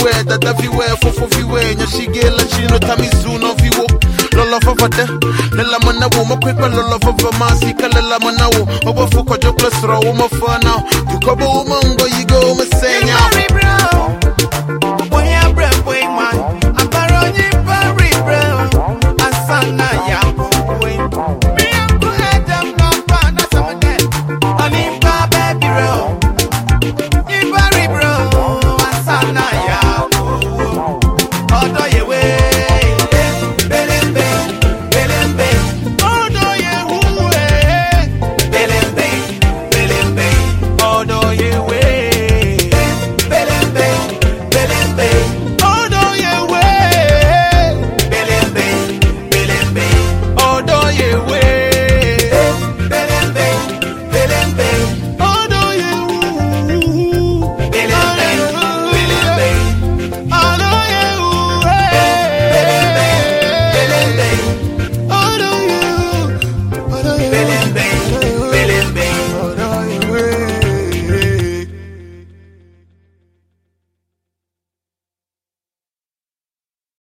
viwe dada viwe fofo viwe nyashigela shino tamizuno viwo. Lolovavade lelamanawo makwekwa lolovava masika lelamanawo obafuko joklesrowo mafana. Tukobo umongo yigo umasenya Sana boy.